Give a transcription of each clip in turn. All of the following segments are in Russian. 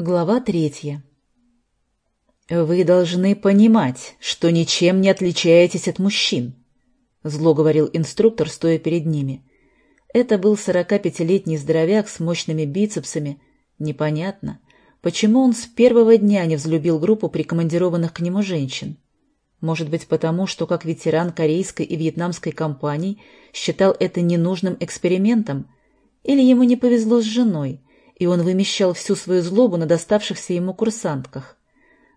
Глава третья «Вы должны понимать, что ничем не отличаетесь от мужчин», — зло говорил инструктор, стоя перед ними. Это был сорокапятилетний здоровяк с мощными бицепсами. Непонятно, почему он с первого дня не взлюбил группу прикомандированных к нему женщин. Может быть, потому, что как ветеран корейской и вьетнамской компаний считал это ненужным экспериментом, или ему не повезло с женой — и он вымещал всю свою злобу на доставшихся ему курсантках.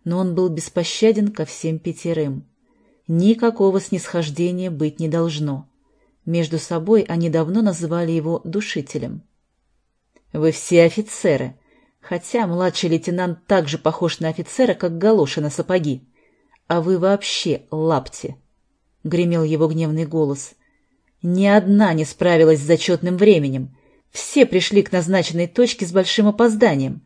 Но он был беспощаден ко всем пятерым. Никакого снисхождения быть не должно. Между собой они давно называли его душителем. «Вы все офицеры», хотя младший лейтенант так же похож на офицера, как галоши на сапоги. А вы вообще лапти, — гремел его гневный голос. Ни одна не справилась с зачетным временем, все пришли к назначенной точке с большим опозданием.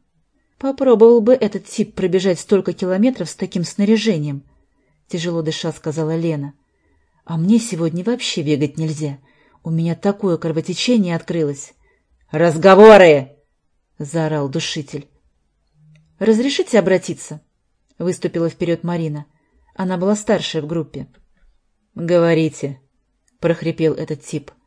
Попробовал бы этот тип пробежать столько километров с таким снаряжением. Тяжело дыша, сказала Лена. А мне сегодня вообще бегать нельзя. У меня такое кровотечение открылось. «Разговоры!» — заорал душитель. «Разрешите обратиться?» — выступила вперед Марина. Она была старшая в группе. «Говорите», — прохрипел этот тип. —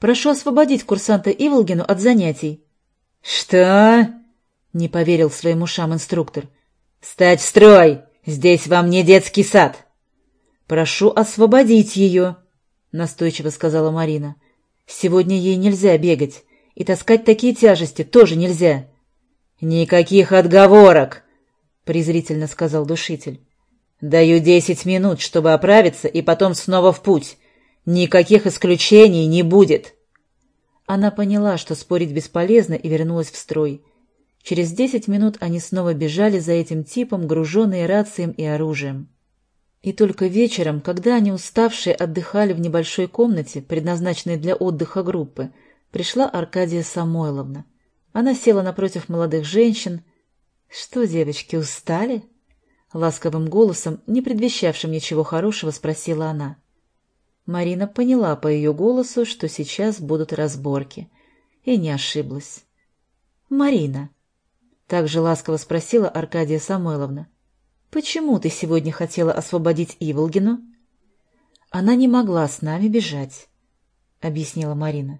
Прошу освободить курсанта Иволгину от занятий. — Что? — не поверил своим ушам инструктор. — Встать в строй! Здесь вам не детский сад! — Прошу освободить ее, — настойчиво сказала Марина. — Сегодня ей нельзя бегать, и таскать такие тяжести тоже нельзя. — Никаких отговорок! — презрительно сказал душитель. — Даю десять минут, чтобы оправиться, и потом снова в путь. Никаких исключений не будет. Она поняла, что спорить бесполезно, и вернулась в строй. Через десять минут они снова бежали за этим типом, груженные рацием и оружием. И только вечером, когда они уставшие отдыхали в небольшой комнате, предназначенной для отдыха группы, пришла Аркадия Самойловна. Она села напротив молодых женщин. — Что, девочки, устали? — ласковым голосом, не предвещавшим ничего хорошего, спросила она. Марина поняла по ее голосу, что сейчас будут разборки, и не ошиблась. «Марина», — также ласково спросила Аркадия Самойловна, — «почему ты сегодня хотела освободить Иволгину?» «Она не могла с нами бежать», — объяснила Марина.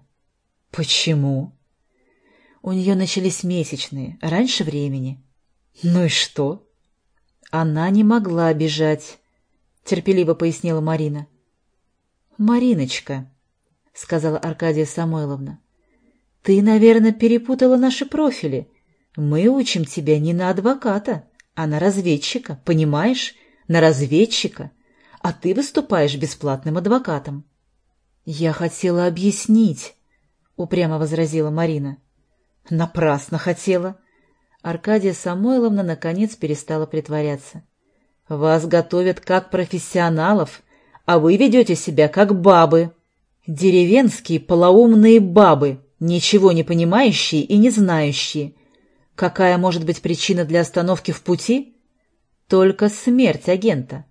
«Почему?» «У нее начались месячные, раньше времени». «Ну и что?» «Она не могла бежать», — терпеливо пояснила Марина. «Мариночка», — сказала Аркадия Самойловна, — «ты, наверное, перепутала наши профили. Мы учим тебя не на адвоката, а на разведчика, понимаешь? На разведчика. А ты выступаешь бесплатным адвокатом». «Я хотела объяснить», — упрямо возразила Марина. «Напрасно хотела». Аркадия Самойловна наконец перестала притворяться. «Вас готовят как профессионалов, а вы ведете себя как бабы. Деревенские полоумные бабы, ничего не понимающие и не знающие. Какая может быть причина для остановки в пути? Только смерть агента.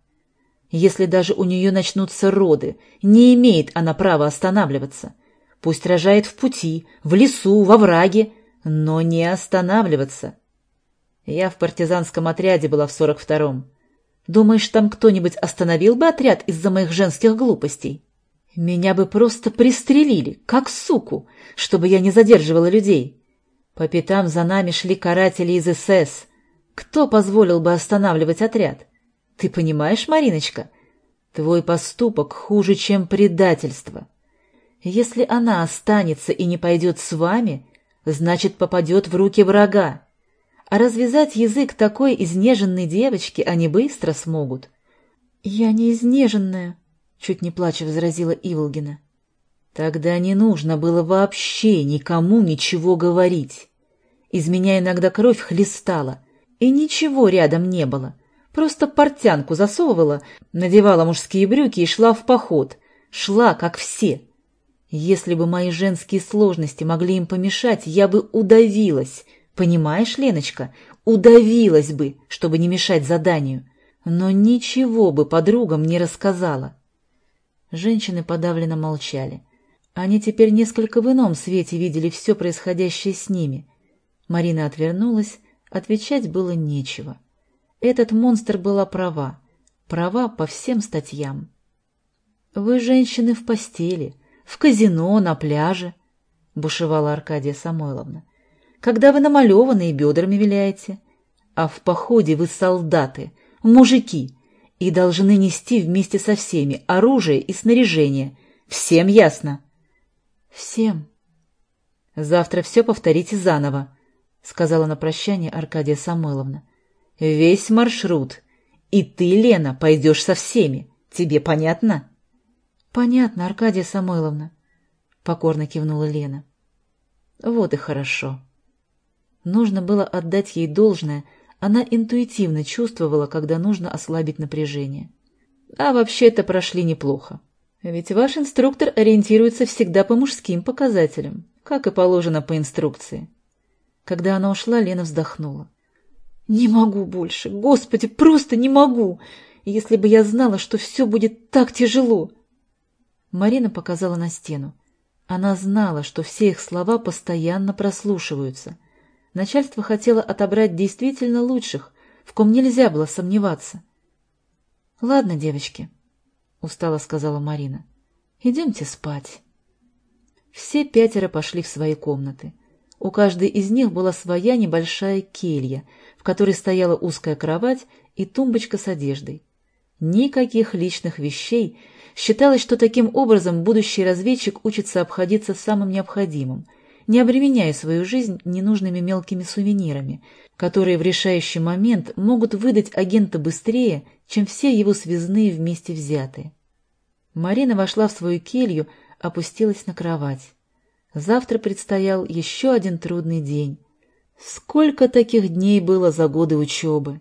Если даже у нее начнутся роды, не имеет она права останавливаться. Пусть рожает в пути, в лесу, во враге, но не останавливаться. Я в партизанском отряде была в сорок втором. Думаешь, там кто-нибудь остановил бы отряд из-за моих женских глупостей? Меня бы просто пристрелили, как суку, чтобы я не задерживала людей. По пятам за нами шли каратели из СС. Кто позволил бы останавливать отряд? Ты понимаешь, Мариночка? Твой поступок хуже, чем предательство. Если она останется и не пойдет с вами, значит, попадет в руки врага. А развязать язык такой изнеженной девочки они быстро смогут. — Я не изнеженная, — чуть не плача возразила Иволгина. — Тогда не нужно было вообще никому ничего говорить. Из меня иногда кровь хлестала, и ничего рядом не было. Просто портянку засовывала, надевала мужские брюки и шла в поход. Шла, как все. Если бы мои женские сложности могли им помешать, я бы удавилась — Понимаешь, Леночка, удавилась бы, чтобы не мешать заданию, но ничего бы подругам не рассказала. Женщины подавленно молчали. Они теперь несколько в ином свете видели все происходящее с ними. Марина отвернулась, Отвечать было нечего. Этот монстр была права. Права по всем статьям. «Вы женщины в постели, в казино, на пляже», — бушевала Аркадия Самойловна. «Когда вы намалеваны и бедрами виляете, а в походе вы солдаты, мужики, и должны нести вместе со всеми оружие и снаряжение. Всем ясно?» «Всем». «Завтра все повторите заново», — сказала на прощание Аркадия Самойловна. «Весь маршрут. И ты, Лена, пойдешь со всеми. Тебе понятно?» «Понятно, Аркадия Самойловна», — покорно кивнула Лена. «Вот и хорошо». Нужно было отдать ей должное, она интуитивно чувствовала, когда нужно ослабить напряжение. А вообще-то прошли неплохо. Ведь ваш инструктор ориентируется всегда по мужским показателям, как и положено по инструкции. Когда она ушла, Лена вздохнула. «Не могу больше! Господи, просто не могу! Если бы я знала, что все будет так тяжело!» Марина показала на стену. Она знала, что все их слова постоянно прослушиваются. Начальство хотело отобрать действительно лучших, в ком нельзя было сомневаться. — Ладно, девочки, — устало сказала Марина, — идемте спать. Все пятеро пошли в свои комнаты. У каждой из них была своя небольшая келья, в которой стояла узкая кровать и тумбочка с одеждой. Никаких личных вещей. Считалось, что таким образом будущий разведчик учится обходиться самым необходимым, не обременяя свою жизнь ненужными мелкими сувенирами, которые в решающий момент могут выдать агента быстрее, чем все его связные вместе взятые. Марина вошла в свою келью, опустилась на кровать. Завтра предстоял еще один трудный день. Сколько таких дней было за годы учебы!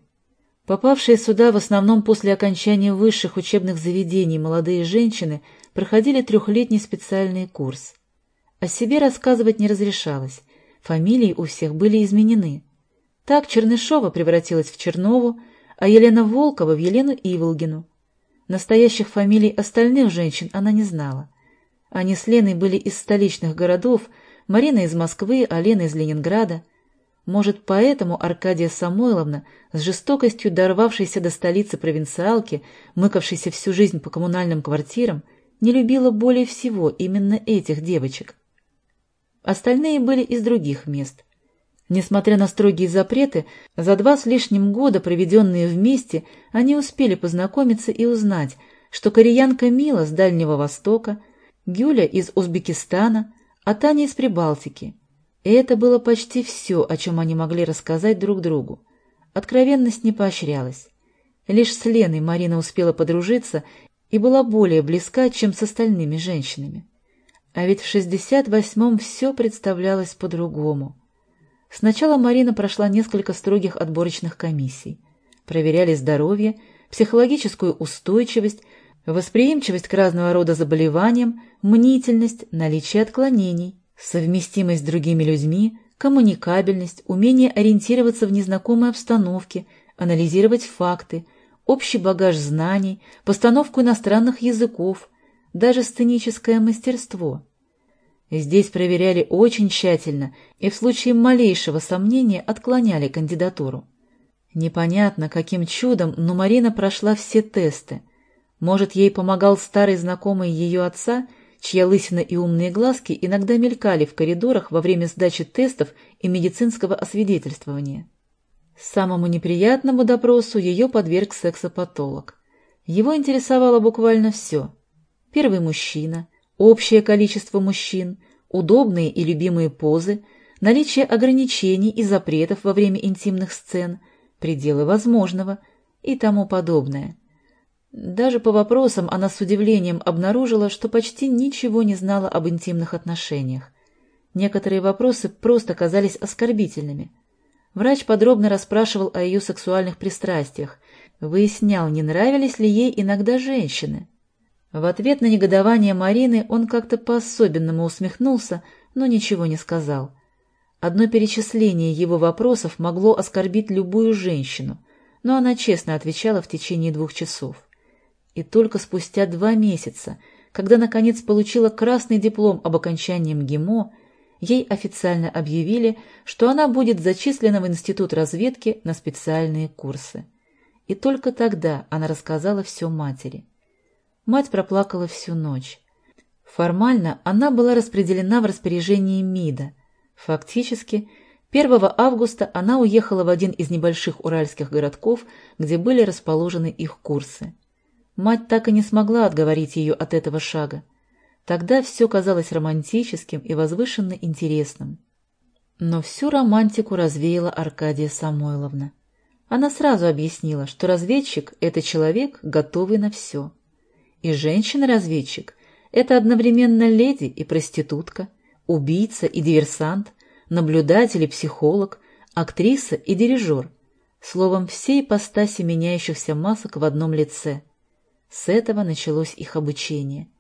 Попавшие сюда в основном после окончания высших учебных заведений молодые женщины проходили трехлетний специальный курс. О себе рассказывать не разрешалось, фамилии у всех были изменены. Так Чернышова превратилась в Чернову, а Елена Волкова в Елену Иволгину. Настоящих фамилий остальных женщин она не знала. Они с Леной были из столичных городов, Марина из Москвы, а Лена из Ленинграда. Может, поэтому Аркадия Самойловна, с жестокостью дорвавшейся до столицы провинциалки, мыкавшейся всю жизнь по коммунальным квартирам, не любила более всего именно этих девочек. Остальные были из других мест. Несмотря на строгие запреты, за два с лишним года, проведенные вместе, они успели познакомиться и узнать, что кореянка Мила с Дальнего Востока – Гюля из Узбекистана, а Таня из Прибалтики. И это было почти все, о чем они могли рассказать друг другу. Откровенность не поощрялась. Лишь с Леной Марина успела подружиться и была более близка, чем с остальными женщинами. А ведь в шестьдесят восьмом все представлялось по-другому. Сначала Марина прошла несколько строгих отборочных комиссий. Проверяли здоровье, психологическую устойчивость, Восприимчивость к разного рода заболеваниям, мнительность, наличие отклонений, совместимость с другими людьми, коммуникабельность, умение ориентироваться в незнакомой обстановке, анализировать факты, общий багаж знаний, постановку иностранных языков, даже сценическое мастерство. Здесь проверяли очень тщательно и в случае малейшего сомнения отклоняли кандидатуру. Непонятно, каким чудом, но Марина прошла все тесты – может, ей помогал старый знакомый ее отца, чья лысина и умные глазки иногда мелькали в коридорах во время сдачи тестов и медицинского освидетельствования. Самому неприятному допросу ее подверг сексопатолог. Его интересовало буквально все. Первый мужчина, общее количество мужчин, удобные и любимые позы, наличие ограничений и запретов во время интимных сцен, пределы возможного и тому подобное. Даже по вопросам она с удивлением обнаружила, что почти ничего не знала об интимных отношениях. Некоторые вопросы просто казались оскорбительными. Врач подробно расспрашивал о ее сексуальных пристрастиях, выяснял, не нравились ли ей иногда женщины. В ответ на негодование Марины он как-то по-особенному усмехнулся, но ничего не сказал. Одно перечисление его вопросов могло оскорбить любую женщину, но она честно отвечала в течение двух часов. И только спустя два месяца, когда наконец получила красный диплом об окончании МГИМО, ей официально объявили, что она будет зачислена в Институт разведки на специальные курсы. И только тогда она рассказала все матери. Мать проплакала всю ночь. Формально она была распределена в распоряжении МИДа. Фактически, 1 августа она уехала в один из небольших уральских городков, где были расположены их курсы. Мать так и не смогла отговорить ее от этого шага. Тогда все казалось романтическим и возвышенно интересным. Но всю романтику развеяла Аркадия Самойловна. Она сразу объяснила, что разведчик – это человек, готовый на все. И женщина-разведчик – это одновременно леди и проститутка, убийца и диверсант, наблюдатель и психолог, актриса и дирижер. Словом, все ипостаси меняющихся масок в одном лице. С этого началось их обучение –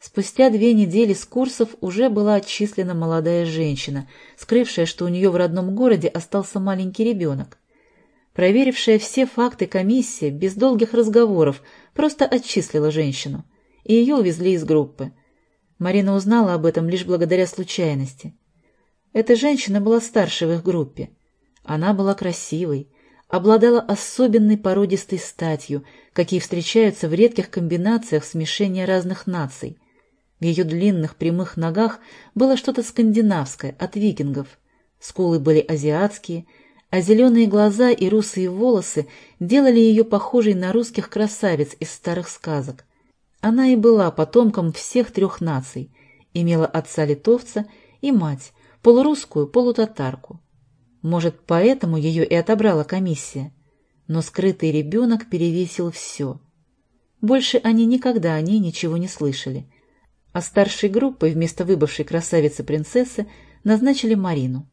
Спустя две недели с курсов уже была отчислена молодая женщина, скрывшая, что у нее в родном городе остался маленький ребенок. Проверившая все факты комиссия без долгих разговоров просто отчислила женщину, и ее увезли из группы. Марина узнала об этом лишь благодаря случайности. Эта женщина была старше в их группе. Она была красивой, обладала особенной породистой статью, какие встречаются в редких комбинациях смешения разных наций – в ее длинных прямых ногах было что-то скандинавское, от викингов. Скулы были азиатские, а зеленые глаза и русые волосы делали ее похожей на русских красавиц из старых сказок. Она и была потомком всех трех наций, имела отца-литовца и мать, полурусскую, полутатарку. Может, поэтому ее и отобрала комиссия. Но скрытый ребенок перевесил все. Больше они никогда о ней ничего не слышали — а старшей группой вместо выбывшей красавицы-принцессы назначили Марину.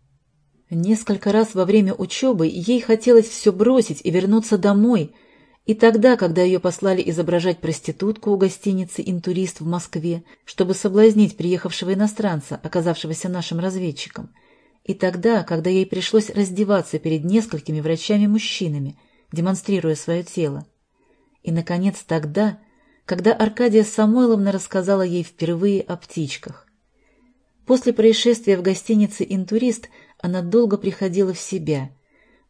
Несколько раз во время учебы ей хотелось все бросить и вернуться домой, и тогда, когда ее послали изображать проститутку у гостиницы «Интурист» в Москве, чтобы соблазнить приехавшего иностранца, оказавшегося нашим разведчиком, и тогда, когда ей пришлось раздеваться перед несколькими врачами-мужчинами, демонстрируя свое тело. И, наконец, тогда, когда Аркадия Самойловна рассказала ей впервые о птичках. После происшествия в гостинице «Интурист» она долго приходила в себя.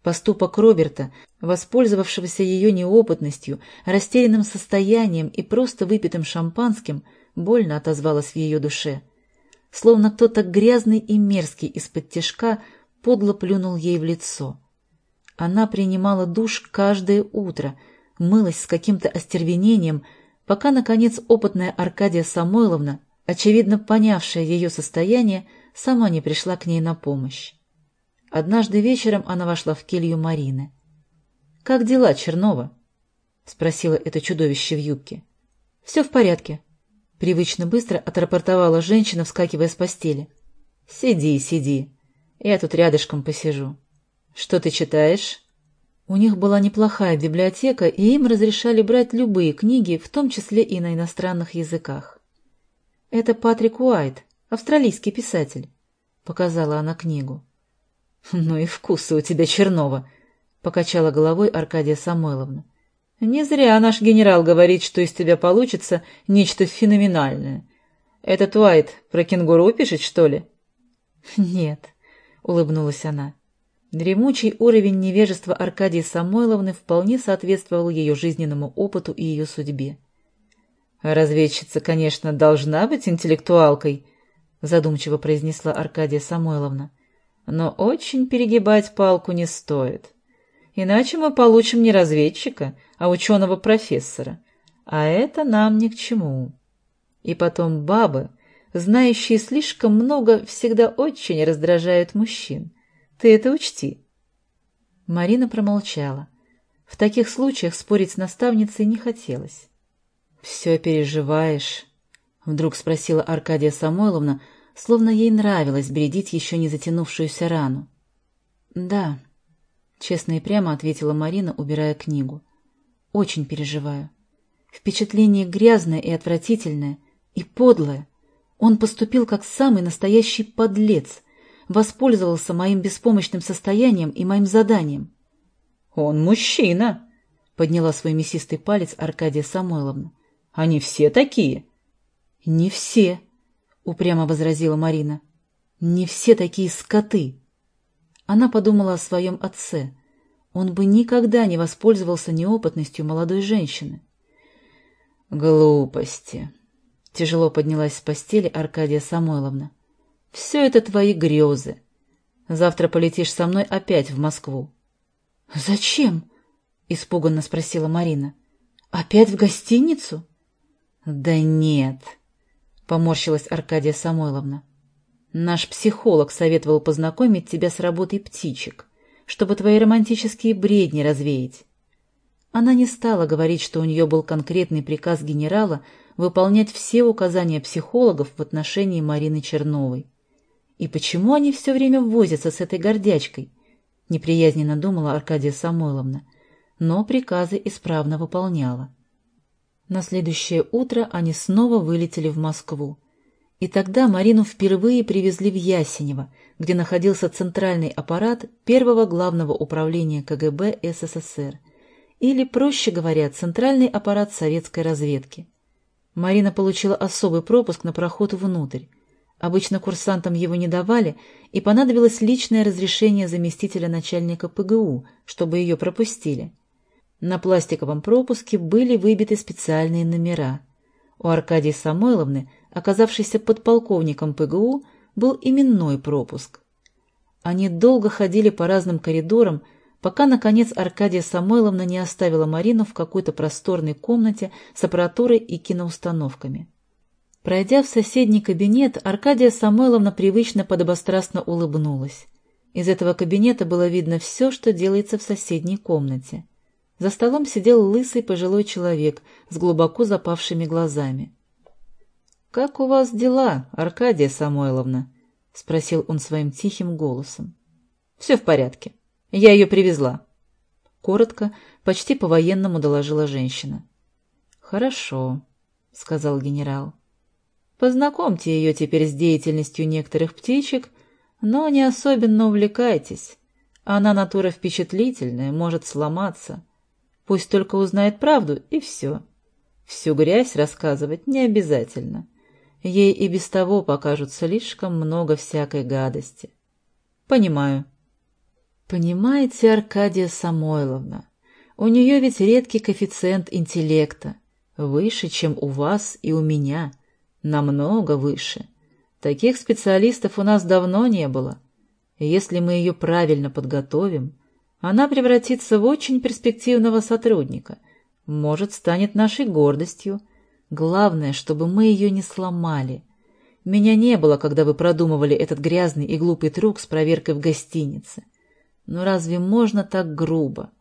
Поступок Роберта, воспользовавшегося ее неопытностью, растерянным состоянием и просто выпитым шампанским, больно отозвалось в ее душе. Словно кто-то грязный и мерзкий из-под тяжка подло плюнул ей в лицо. Она принимала душ каждое утро, мылась с каким-то остервенением, пока, наконец, опытная Аркадия Самойловна, очевидно понявшая ее состояние, сама не пришла к ней на помощь. Однажды вечером она вошла в келью Марины. — Как дела, Чернова? — спросила это чудовище в юбке. — Все в порядке. Привычно быстро отрапортовала женщина, вскакивая с постели. — Сиди, сиди. Я тут рядышком посижу. Что ты читаешь? У них была неплохая библиотека, и им разрешали брать любые книги, в том числе и на иностранных языках. «Это Патрик Уайт, австралийский писатель», — показала она книгу. «Ну и вкусы у тебя, Чернова», — покачала головой Аркадия Самойловна. «Не зря наш генерал говорит, что из тебя получится нечто феноменальное. Этот Уайт про кенгуру пишет, что ли?» «Нет», — улыбнулась она. Дремучий уровень невежества Аркадии Самойловны вполне соответствовал ее жизненному опыту и ее судьбе. «Разведчица, конечно, должна быть интеллектуалкой», — задумчиво произнесла Аркадия Самойловна. «Но очень перегибать палку не стоит. Иначе мы получим не разведчика, а ученого-профессора. А это нам ни к чему. И потом бабы, знающие слишком много, всегда очень раздражают мужчин. Ты это учти. Марина промолчала. В таких случаях спорить с наставницей не хотелось. — Все переживаешь? — вдруг спросила Аркадия Самойловна, словно ей нравилось бредить еще не затянувшуюся рану. — Да, — честно и прямо ответила Марина, убирая книгу. — Очень переживаю. Впечатление грязное и отвратительное, и подлое. Он поступил как самый настоящий подлец, воспользовался моим беспомощным состоянием и моим заданием. — Он мужчина, — подняла свой мясистый палец Аркадия Самойловна. — Они все такие. — Не все, — упрямо возразила Марина. — Не все такие скоты. Она подумала о своем отце. Он бы никогда не воспользовался неопытностью молодой женщины. «Глупости!» — тяжело поднялась с постели Аркадия Самойловна. «Все это твои грезы. Завтра полетишь со мной опять в Москву». «Зачем?» — испуганно спросила Марина. «Опять в гостиницу?» «Да нет», — поморщилась Аркадия Самойловна. «Наш психолог советовал познакомить тебя с работой птичек, чтобы твои романтические бредни развеять». Она не стала говорить, что у нее был конкретный приказ генерала выполнять все указания психологов в отношении Марины Черновой. И почему они все время возятся с этой гордячкой? Неприязненно думала Аркадия Самойловна, но приказы исправно выполняла. На следующее утро они снова вылетели в Москву. И тогда Марину впервые привезли в Ясенево, где находился центральный аппарат первого главного управления КГБ СССР, или, проще говоря, центральный аппарат советской разведки. Марина получила особый пропуск на проход внутрь. Обычно курсантам его не давали, и понадобилось личное разрешение заместителя начальника ПГУ, чтобы ее пропустили. На пластиковом пропуске были выбиты специальные номера. У Аркадии Самойловны, оказавшейся подполковником ПГУ, был именной пропуск. Они долго ходили по разным коридорам, пока, наконец, Аркадия Самойловна не оставила Марину в какой-то просторной комнате с аппаратурой и киноустановками. Пройдя в соседний кабинет, Аркадия Самойловна привычно подобострастно улыбнулась. Из этого кабинета было видно все, что делается в соседней комнате. За столом сидел лысый пожилой человек с глубоко запавшими глазами. — Как у вас дела, Аркадия Самойловна? — спросил он своим тихим голосом. — Все в порядке. Я ее привезла. Коротко, почти по-военному доложила женщина. — Хорошо, — сказал генерал. — Познакомьте ее теперь с деятельностью некоторых птичек, но не особенно увлекайтесь. Она натура впечатлительная, может сломаться. — Пусть только узнает правду, и все. Всю грязь рассказывать не обязательно. Ей и без того покажут слишком много всякой гадости. Понимаю. Понимаете, Аркадия Самойловна, у нее ведь редкий коэффициент интеллекта. Выше, чем у вас и у меня. Намного выше. Таких специалистов у нас давно не было. Если мы ее правильно подготовим, она превратится в очень перспективного сотрудника. Может, станет нашей гордостью. Главное, чтобы мы ее не сломали. Меня не было, когда вы продумывали этот грязный и глупый трюк с проверкой в гостинице. Но разве можно так грубо?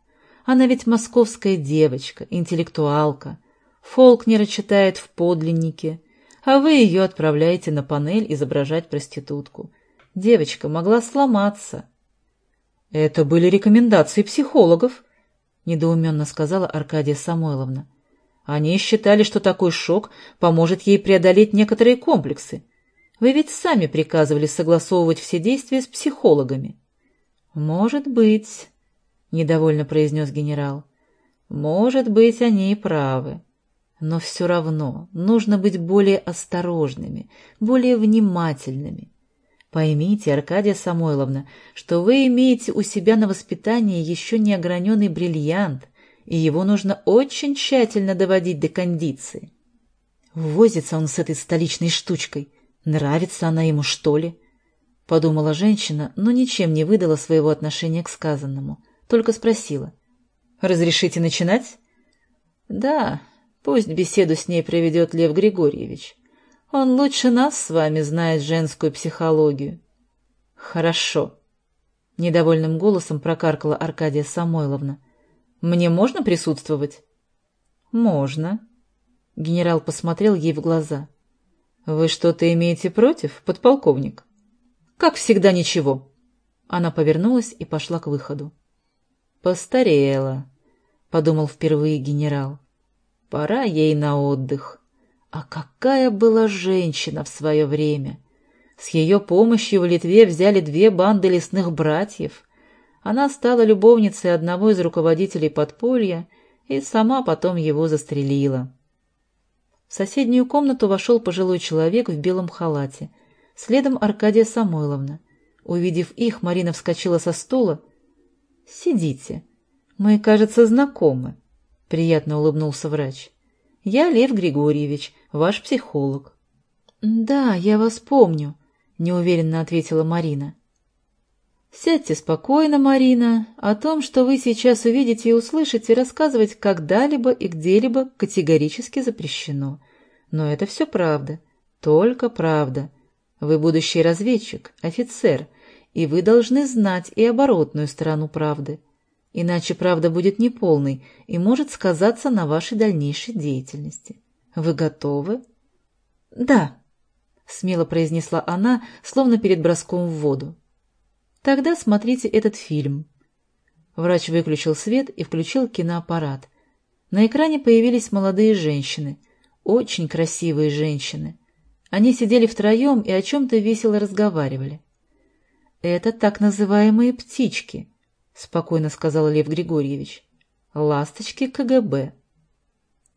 Она ведь московская девочка, интеллектуалка. Фолкнера читает в подлиннике, а вы ее отправляете на панель изображать проститутку. Девочка могла сломаться. «Это были рекомендации психологов», — недоуменно сказала Аркадия Самойловна. «Они считали, что такой шок поможет ей преодолеть некоторые комплексы. Вы ведь сами приказывали согласовывать все действия с психологами». «Может быть», — недовольно произнес генерал. «Может быть, они и правы. Но все равно нужно быть более осторожными, более внимательными. Поймите, Аркадия Самойловна, что вы имеете у себя на воспитании еще не ограненный бриллиант, и его нужно очень тщательно доводить до кондиции. Возится он с этой столичной штучкой. Нравится она ему, что ли? Подумала женщина, но ничем не выдала своего отношения к сказанному, только спросила. «Разрешите начинать?» «Да, пусть беседу с ней проведет Лев Григорьевич». Он лучше нас с вами знает женскую психологию. — Хорошо. — недовольным голосом прокаркала Аркадия Самойловна. — Мне можно присутствовать? — Можно. Генерал посмотрел ей в глаза. — Вы что-то имеете против, подполковник? — Как всегда, ничего. Она повернулась и пошла к выходу. — Постарела, — подумал впервые генерал. — Пора ей на отдых. — а какая была женщина в свое время! С ее помощью в Литве взяли две банды лесных братьев. Она стала любовницей одного из руководителей подполья и сама потом его застрелила. В соседнюю комнату вошел пожилой человек в белом халате. следом Аркадия Самойловна. Увидев их, Марина вскочила со стула. «Сидите. Мы, кажется, знакомы», — приятно улыбнулся врач. «Я Лев Григорьевич, ваш психолог». «Да, я вас помню», — неуверенно ответила Марина. «Сядьте спокойно, Марина. О том, что вы сейчас увидите и услышите, рассказывать когда-либо и где-либо категорически запрещено. Но это все правда. Только правда. Вы будущий разведчик, офицер, и вы должны знать и оборотную сторону правды. Иначе правда будет неполной и может сказаться на вашей дальнейшей деятельности. Вы готовы? Да, смело произнесла она, словно перед броском в воду. Тогда смотрите этот фильм. Врач выключил свет и включил киноаппарат. На экране появились молодые женщины, очень красивые женщины. Они сидели втроем и о чем-то весело разговаривали. «Это так называемые птички», — спокойно сказал Лев Григорьевич. «Ласточки КГБ».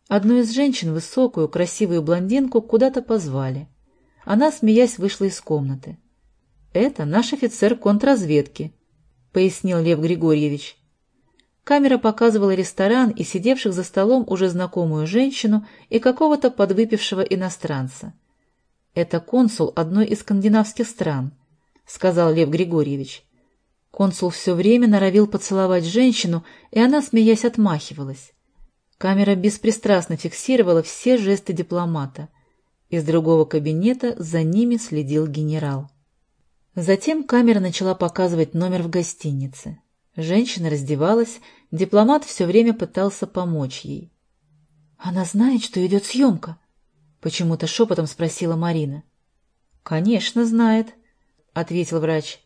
Одну из женщин, высокую, красивую блондинку, куда-то позвали. Она, смеясь, вышла из комнаты. «Это наш офицер контрразведки», — пояснил Лев Григорьевич. Камера показывала ресторан и сидевших за столом уже знакомую женщину и какого-то подвыпившего иностранца. «Это консул одной из скандинавских стран», — сказал Лев Григорьевич. Консул все время норовил поцеловать женщину, и она, смеясь, отмахивалась. Камера беспристрастно фиксировала все жесты дипломата. Из другого кабинета за ними следил генерал. Затем камера начала показывать номер в гостинице. Женщина раздевалась, дипломат все время пытался помочь ей. — Она знает, что идет съемка? — почему-то шепотом спросила Марина. — Конечно, знает, — ответил врач.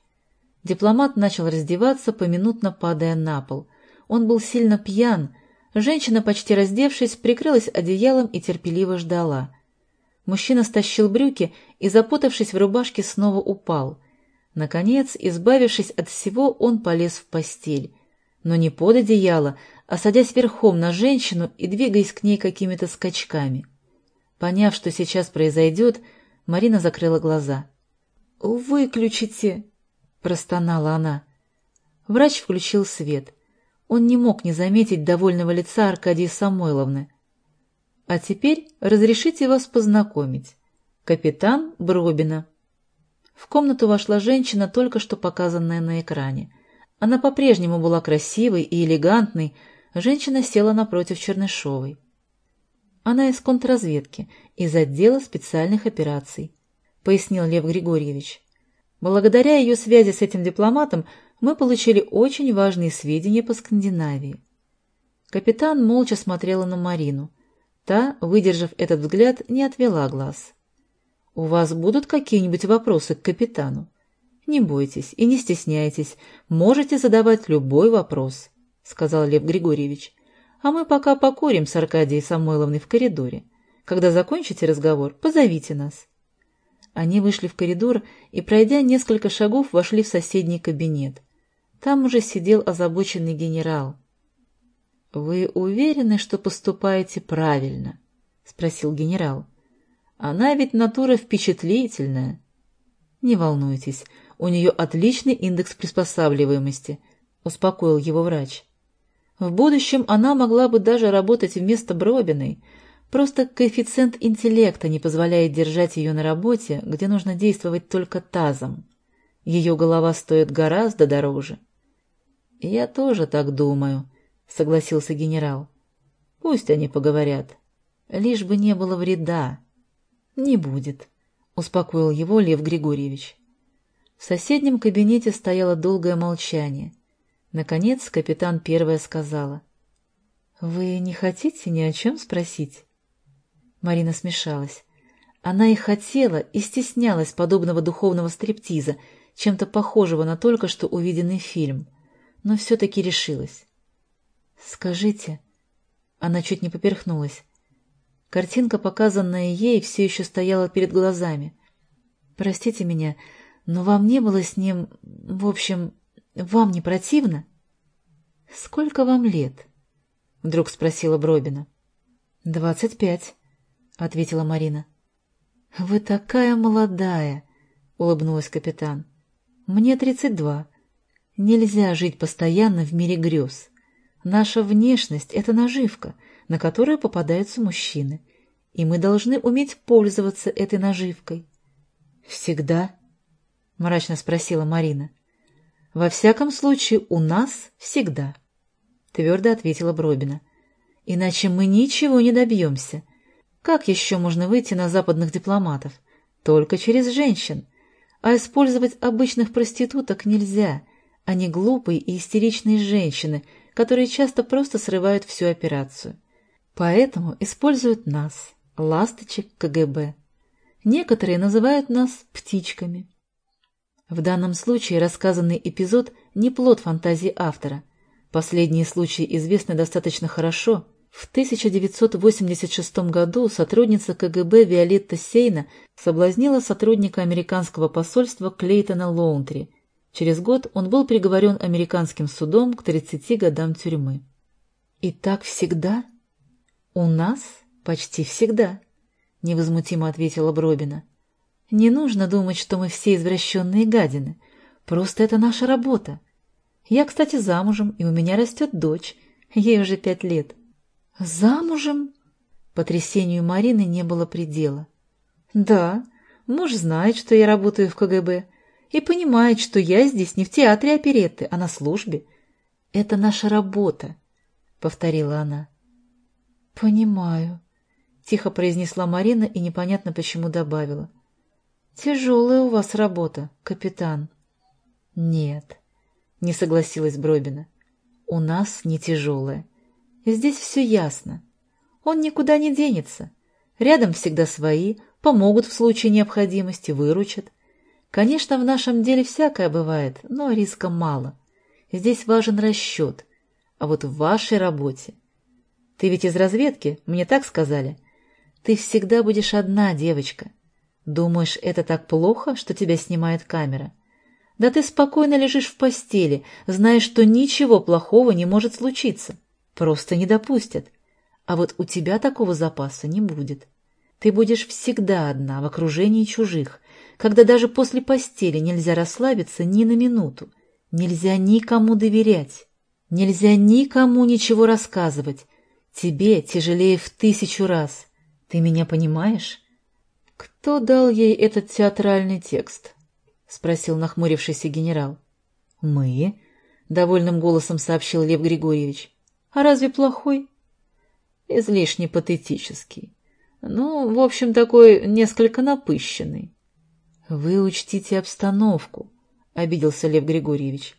Дипломат начал раздеваться, поминутно падая на пол. Он был сильно пьян. Женщина, почти раздевшись, прикрылась одеялом и терпеливо ждала. Мужчина стащил брюки и, запутавшись в рубашке, снова упал. Наконец, избавившись от всего, он полез в постель. Но не под одеяло, а садясь верхом на женщину и двигаясь к ней какими-то скачками. Поняв, что сейчас произойдет, Марина закрыла глаза. «Выключите!» — простонала она. Врач включил свет. Он не мог не заметить довольного лица Аркадии Самойловны. «А теперь разрешите вас познакомить. Капитан Бробина». В комнату вошла женщина, только что показанная на экране. Она по-прежнему была красивой и элегантной. Женщина села напротив Чернышовой. Она из контрразведки, из отдела специальных операций, пояснил Лев Григорьевич. Благодаря ее связи с этим дипломатом мы получили очень важные сведения по Скандинавии. Капитан молча смотрела на Марину. Та, выдержав этот взгляд, не отвела глаз. «У вас будут какие-нибудь вопросы к капитану? Не бойтесь и не стесняйтесь, можете задавать любой вопрос», — сказал Лев Григорьевич. «А мы пока покурим с Аркадией Самойловной в коридоре. Когда закончите разговор, позовите нас». Они вышли в коридор и, пройдя несколько шагов, вошли в соседний кабинет. Там уже сидел озабоченный генерал. — Вы уверены, что поступаете правильно? — спросил генерал. — Она ведь натура впечатлительная. — Не волнуйтесь, у нее отличный индекс приспосабливаемости, — успокоил его врач. В будущем она могла бы даже работать вместо Бробиной, Просто коэффициент интеллекта не позволяет держать ее на работе, где нужно действовать только тазом. Ее голова стоит гораздо дороже. — Я тоже так думаю, — согласился генерал. — Пусть они поговорят. Лишь бы не было вреда. — Не будет, — успокоил его Лев Григорьевич. В соседнем кабинете стояло долгое молчание. Наконец капитан первая сказала. — Вы не хотите ни о чем спросить? Марина смешалась. Она и хотела, и стеснялась подобного духовного стриптиза, чем-то похожего на только что увиденный фильм, но все-таки решилась. «Скажите...» Она чуть не поперхнулась. Картинка, показанная ей, все еще стояла перед глазами. «Простите меня, но вам не было с ним... В общем, вам не противно?» «Сколько вам лет?» — вдруг спросила Бробина. «Двадцать пять». — ответила Марина. — Вы такая молодая! улыбнулась капитан. Мне тридцать два. Нельзя жить постоянно в мире грез. Наша внешность — это наживка, на которую попадаются мужчины, и мы должны уметь пользоваться этой наживкой. «Всегда?» — мрачно спросила Марина. «Во всяком случае, у нас всегда», — твердо ответила Бробина. «Иначе мы ничего не добьемся. Как еще можно выйти на западных дипломатов? Только через женщин. А использовать обычных проституток нельзя. Они глупые и истеричные женщины, которые часто просто срывают всю операцию. Поэтому используют нас, ласточек КГБ. Некоторые называют нас птичками. В данном случае рассказанный эпизод не плод фантазии автора. Последние случаи известны достаточно хорошо. В 1986 году сотрудница КГБ Виолетта Сейна соблазнила сотрудника американского посольства Клейтона Лоунтри. Через год он был приговорен американским судом к 30 годам тюрьмы. И так всегда? У нас почти всегда. — невозмутимо ответила Бробина. «Не нужно думать, что мы все извращенные гадины. Просто это наша работа. Я, кстати, замужем, и у меня растет дочь. Ей уже пять лет». «Замужем?» Потрясению Марины не было предела. «Да, муж знает, что я работаю в КГБ, и понимает, что я здесь не в театре оперетты, а на службе. Это наша работа», — повторила она. «Понимаю», — тихо произнесла Марина и непонятно почему добавила. «Тяжелая у вас работа, капитан». «Нет», — не согласилась Бробина. «У нас не тяжелая. Здесь все ясно. Он никуда не денется. Рядом всегда свои, помогут в случае необходимости, выручат. Конечно, в нашем деле всякое бывает, но риска мало. Здесь важен расчет. А вот в вашей работе... Ты ведь из разведки, мне так сказали?» Ты всегда будешь одна, девочка. Думаешь, это так плохо, что тебя снимает камера? Да ты спокойно лежишь в постели, зная, что ничего плохого не может случиться. Просто не допустят. А вот у тебя такого запаса не будет. Ты будешь всегда одна, в окружении чужих, когда даже после постели нельзя расслабиться ни на минуту. Нельзя никому доверять. Нельзя никому ничего рассказывать. Тебе тяжелее в тысячу раз. Ты меня понимаешь? Кто дал ей этот театральный текст? Спросил нахмурившийся генерал. Мы, довольным голосом сообщил Лев Григорьевич. А разве плохой? Излишне патетический. Ну, в общем, такой несколько напыщенный. Вы учтите обстановку, обиделся Лев Григорьевич.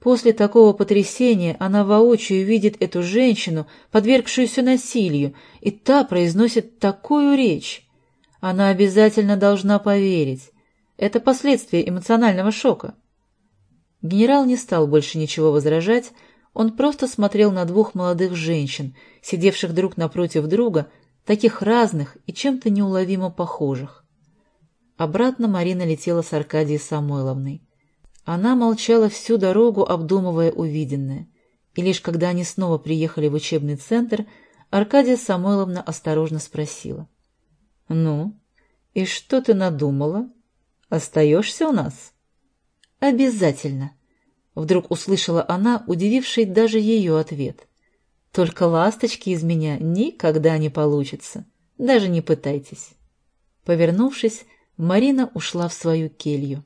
После такого потрясения она воочию видит эту женщину, подвергшуюся насилию, и та произносит такую речь. Она обязательно должна поверить. Это последствия эмоционального шока. Генерал не стал больше ничего возражать, он просто смотрел на двух молодых женщин, сидевших друг напротив друга, таких разных и чем-то неуловимо похожих. Обратно Марина летела с Аркадией Самойловной. Она молчала всю дорогу, обдумывая увиденное, и лишь когда они снова приехали в учебный центр, Аркадия Самойловна осторожно спросила. — Ну, и что ты надумала? Остаешься у нас? — Обязательно, — вдруг услышала она, удививший даже ее ответ. — Только ласточки из меня никогда не получится, даже не пытайтесь. Повернувшись, Марина ушла в свою келью.